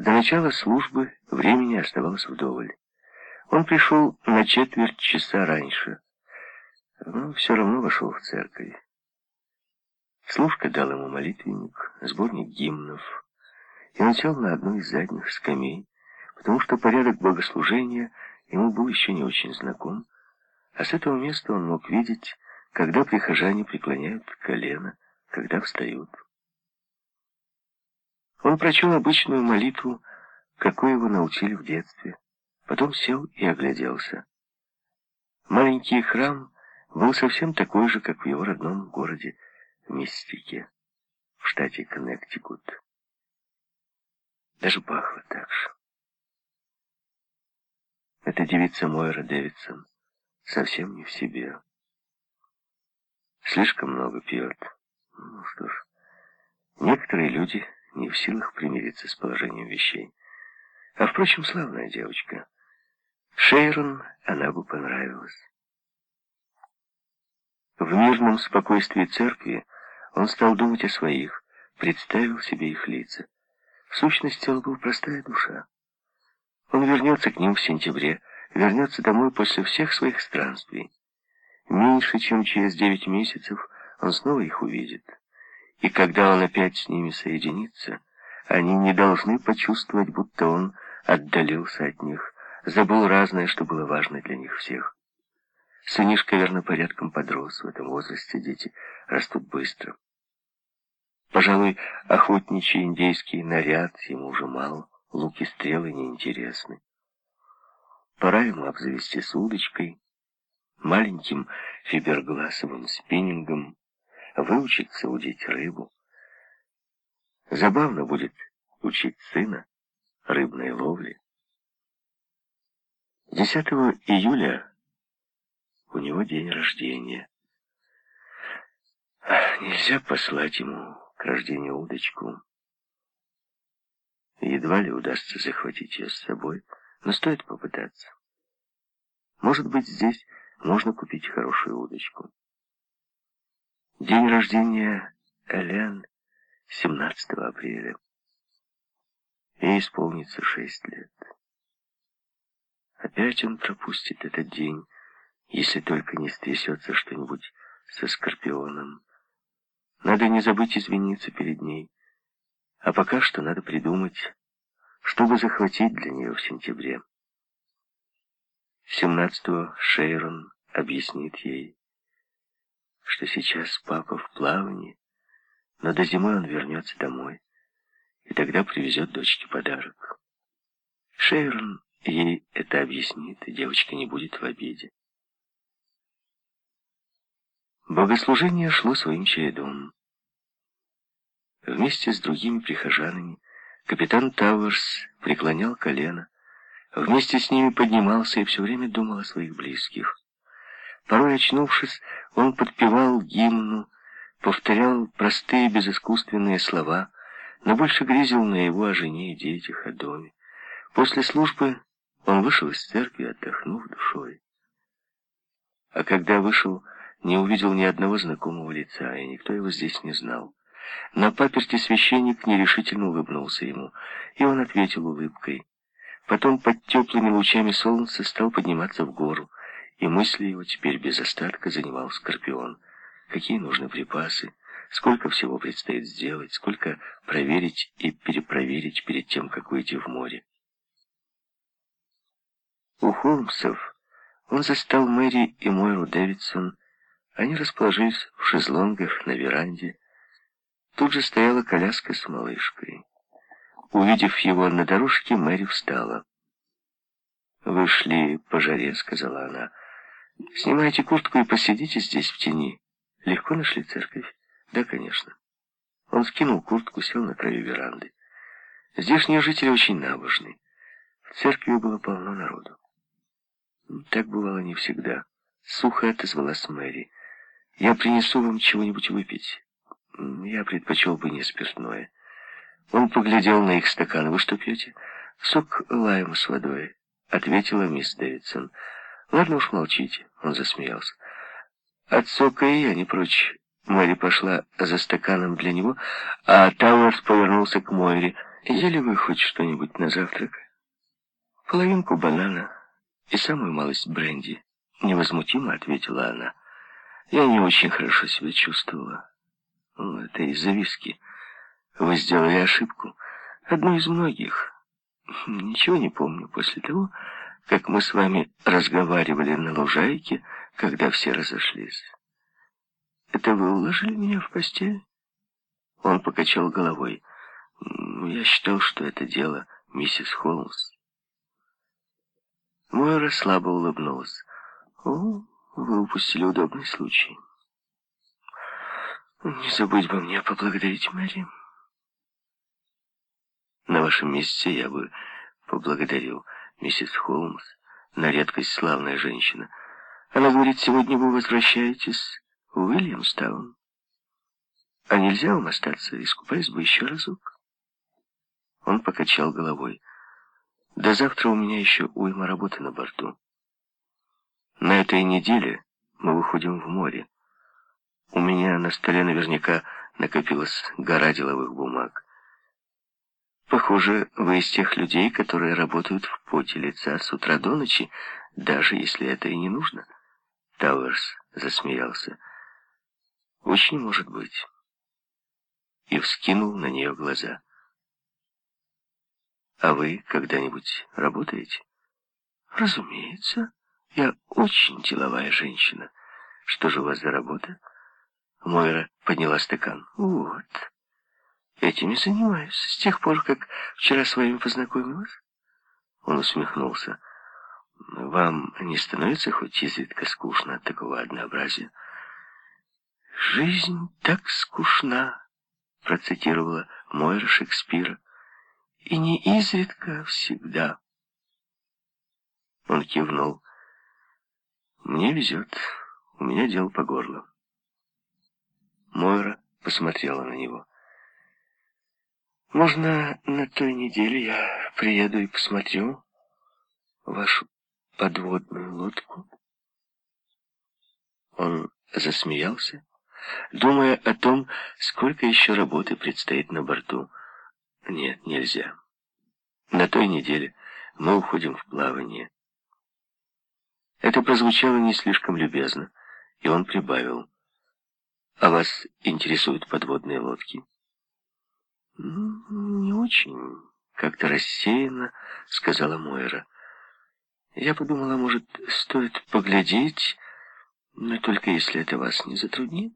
До начала службы времени оставалось вдоволь. Он пришел на четверть часа раньше, но все равно вошел в церковь. Служка дал ему молитвенник, сборник гимнов, и он сел на одну из задних скамей, потому что порядок богослужения ему был еще не очень знаком, а с этого места он мог видеть, когда прихожане преклоняют колено, когда встают. Он прочел обычную молитву, какой его научили в детстве. Потом сел и огляделся. Маленький храм был совсем такой же, как в его родном городе Мистике, в штате Коннектикут. Даже пахло так же. Эта девица Мойра Дэвидсон совсем не в себе. Слишком много пьет. Ну что ж, некоторые люди не в силах примириться с положением вещей. А, впрочем, славная девочка. Шейрон она бы понравилась. В мирном спокойствии церкви он стал думать о своих, представил себе их лица. В сущности, он был простая душа. Он вернется к ним в сентябре, вернется домой после всех своих странствий. Меньше, чем через девять месяцев, он снова их увидит. И когда он опять с ними соединится, они не должны почувствовать, будто он отдалился от них, забыл разное, что было важно для них всех. Сынишка, верно, порядком подрос. В этом возрасте дети растут быстро. Пожалуй, охотничий индейский наряд ему уже мало, луки стрелы неинтересны. Пора ему обзавестись удочкой, маленьким фибергласовым спиннингом, выучиться удить рыбу. Забавно будет учить сына рыбной ловли. 10 июля у него день рождения. Нельзя послать ему к рождению удочку. Едва ли удастся захватить ее с собой, но стоит попытаться. Может быть, здесь можно купить хорошую удочку. День рождения Элен 17 апреля. Ей исполнится шесть лет. Опять он пропустит этот день, если только не стрясется что-нибудь со Скорпионом. Надо не забыть извиниться перед ней. А пока что надо придумать, чтобы захватить для нее в сентябре. 17-го Шейрон объяснит ей, что сейчас папа в плавании, но до зимы он вернется домой, и тогда привезет дочке подарок. Шейрон ей это объяснит, и девочка не будет в обиде. Богослужение шло своим чередом. Вместе с другими прихожанами капитан Тауэрс преклонял колено, вместе с ними поднимался и все время думал о своих близких. Порой, очнувшись, он подпевал гимну, повторял простые безыскусственные слова, но больше грезил на его о жене и детях, о доме. После службы он вышел из церкви, отдохнув душой. А когда вышел, не увидел ни одного знакомого лица, и никто его здесь не знал. На паперти священник нерешительно улыбнулся ему, и он ответил улыбкой. Потом под теплыми лучами солнца стал подниматься в гору, и мысли его теперь без остатка занимал Скорпион. Какие нужны припасы, сколько всего предстоит сделать, сколько проверить и перепроверить перед тем, как выйти в море. У Холмсов он застал Мэри и Мойру Дэвидсон они расположились в шезлонгах на веранде. Тут же стояла коляска с малышкой. Увидев его на дорожке, Мэри встала. «Вышли по жаре», — сказала она. «Снимайте куртку и посидите здесь в тени. Легко нашли церковь?» «Да, конечно». Он скинул куртку, сел на краю веранды. Здешние жители очень набожны. В церкви было полно народу. Так бывало не всегда. Сухо отозвалась Мэри. Я принесу вам чего-нибудь выпить. Я предпочел бы не спиртное. Он поглядел на их стаканы. Вы что пьете? Сок лайм с водой, ответила мисс Дэвидсон. Ладно уж, молчите. Он засмеялся. От и я не прочь. Мэри пошла за стаканом для него, а Тауэрс повернулся к Мойре. Ели вы хоть что-нибудь на завтрак? Половинку банана и самую малость бренди. Невозмутимо ответила она. Я не очень хорошо себя чувствовала. Ну, это из-за виски. Вы сделали ошибку. Одну из многих. Ничего не помню после того, как мы с вами разговаривали на лужайке, когда все разошлись. Это вы уложили меня в постель? Он покачал головой. Я считал, что это дело миссис Холмс. Мойра слабо улыбнулась. О, вы упустили удобный случай. Не забудь бы мне поблагодарить Мэри. На вашем месте я бы поблагодарил миссис Холмс, на редкость славная женщина. Она говорит, сегодня вы возвращаетесь в Уильямстаун. А нельзя вам остаться, искупаясь бы еще разок? Он покачал головой. До завтра у меня еще уйма работы на борту. На этой неделе мы выходим в море. У меня на столе наверняка накопилась гора деловых бумаг. Похоже, вы из тех людей, которые работают в поте лица с утра до ночи, даже если это и не нужно. Тауэрс засмеялся. Очень может быть. И вскинул на нее глаза. А вы когда-нибудь работаете? Разумеется. Я очень деловая женщина. Что же у вас за работа? Мойра подняла стакан. Вот. Этими занимаюсь с тех пор, как вчера с вами познакомилась. Он усмехнулся. Вам не становится хоть изредка скучно от такого однообразия? Жизнь так скучна, процитировала Мойра Шекспира. И не изредка, а всегда. Он кивнул. Мне везет. У меня дело по горло. Мойра посмотрела на него. Можно на той неделе я приеду и посмотрю вашу подводную лодку? Он засмеялся, думая о том, сколько еще работы предстоит на борту. Нет, нельзя. На той неделе мы уходим в плавание. Это прозвучало не слишком любезно, и он прибавил. «А вас интересуют подводные лодки?» «Не очень», — как-то рассеянно сказала Мойра. «Я подумала, может, стоит поглядеть, но только если это вас не затруднит».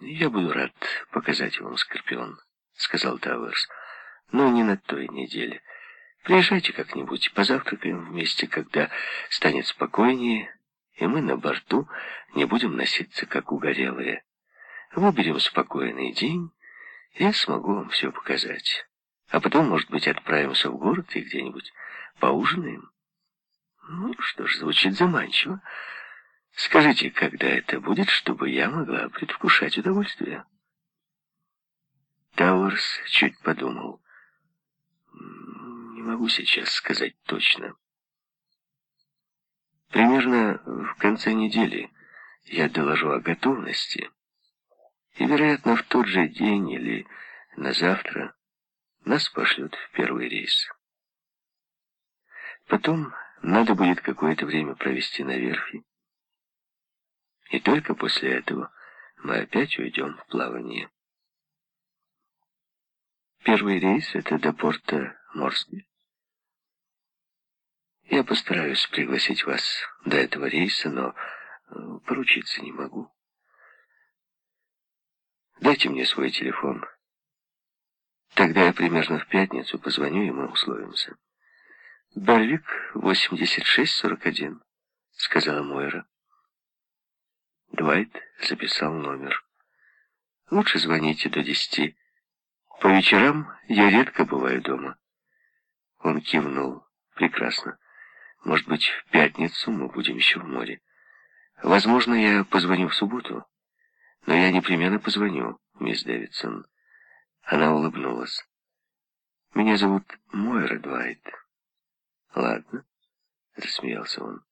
«Я буду рад показать вам Скорпион», — сказал Тауэрс, — «но не на той неделе». Приезжайте как-нибудь, позавтракаем вместе, когда станет спокойнее, и мы на борту не будем носиться, как угорелые. Выберем спокойный день, я смогу вам все показать. А потом, может быть, отправимся в город и где-нибудь поужинаем. Ну, что ж, звучит заманчиво. Скажите, когда это будет, чтобы я могла предвкушать удовольствие? Тауэрс чуть подумал могу сейчас сказать точно. Примерно в конце недели я доложу о готовности, и, вероятно, в тот же день или на завтра нас пошлют в первый рейс. Потом надо будет какое-то время провести на верфи, и только после этого мы опять уйдем в плавание. Первый рейс — это до порта Морсби. Я постараюсь пригласить вас до этого рейса, но поручиться не могу. Дайте мне свой телефон. Тогда я примерно в пятницу позвоню, и мы условимся. «Барвик, 8641», — сказала Мойра. Двайт записал номер. «Лучше звоните до десяти. По вечерам я редко бываю дома». Он кивнул. «Прекрасно». Может быть, в пятницу мы будем еще в море. Возможно, я позвоню в субботу. Но я непременно позвоню, мисс Дэвидсон. Она улыбнулась. Меня зовут Мойра Двайт. Ладно, засмеялся он.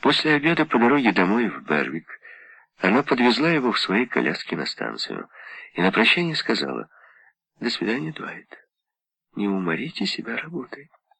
После обеда по дороге домой в Бервик Она подвезла его в своей коляске на станцию и на прощание сказала «До свидания, Дуайт. Не уморите себя работой».